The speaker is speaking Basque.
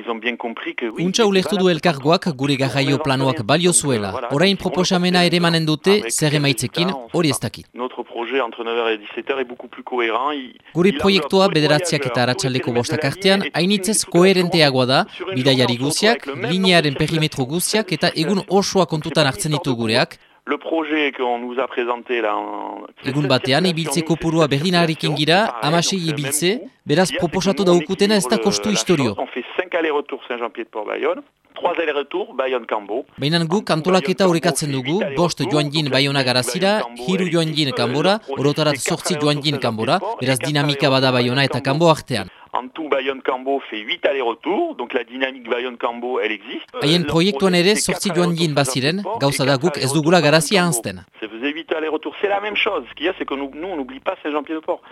Untxa ulertu du elkargoak gure garraio planoak balio zuela. Orain proposamena ere manen dute zer emaitzekin hori ez dakit. Notre projet entre 9h et 17h est beaucoup plus cohérent. Il, Gure proiektua bederatziak eta aratsaldeko bostak artean, hainitzez koherenteagoa da, bidaiari guziak, linearen perimetro guziak eta egun osoa kontutan hartzen ditu gureak, Le projet qu'on nous a présenté là en... Egun batean, ibiltzeko purua berdinarekin gira, amasei ibiltze, beraz proposatu daukutena ez da kostu historio. On fait 5 allers-retours Saint-Jean-Pied-de-Port-Bayonne, 3 allers-retours Bayonne-Cambo. Baina guk antolaketa horrekatzen dugu, bost joan jin Bayona garazira, hiru joan jin kanbora, orotarat sortzi joan jin kanbora, beraz dinamika bada Bayona eta kanbo artean. En tout, Bayonne-Cambo fait 8 allers-retours, donc la dynamique Bayonne-Cambo, elle existe. Haien proiektuan ere sortzi joan jin baziren, gauza da guk ez dugula garazia anzten. Ça faisait 8 allers-retours, c'est la même chose. Ce qu'il y a, c'est que nous, nous on n'oublie pas Saint-Jean-Pied-de-Port.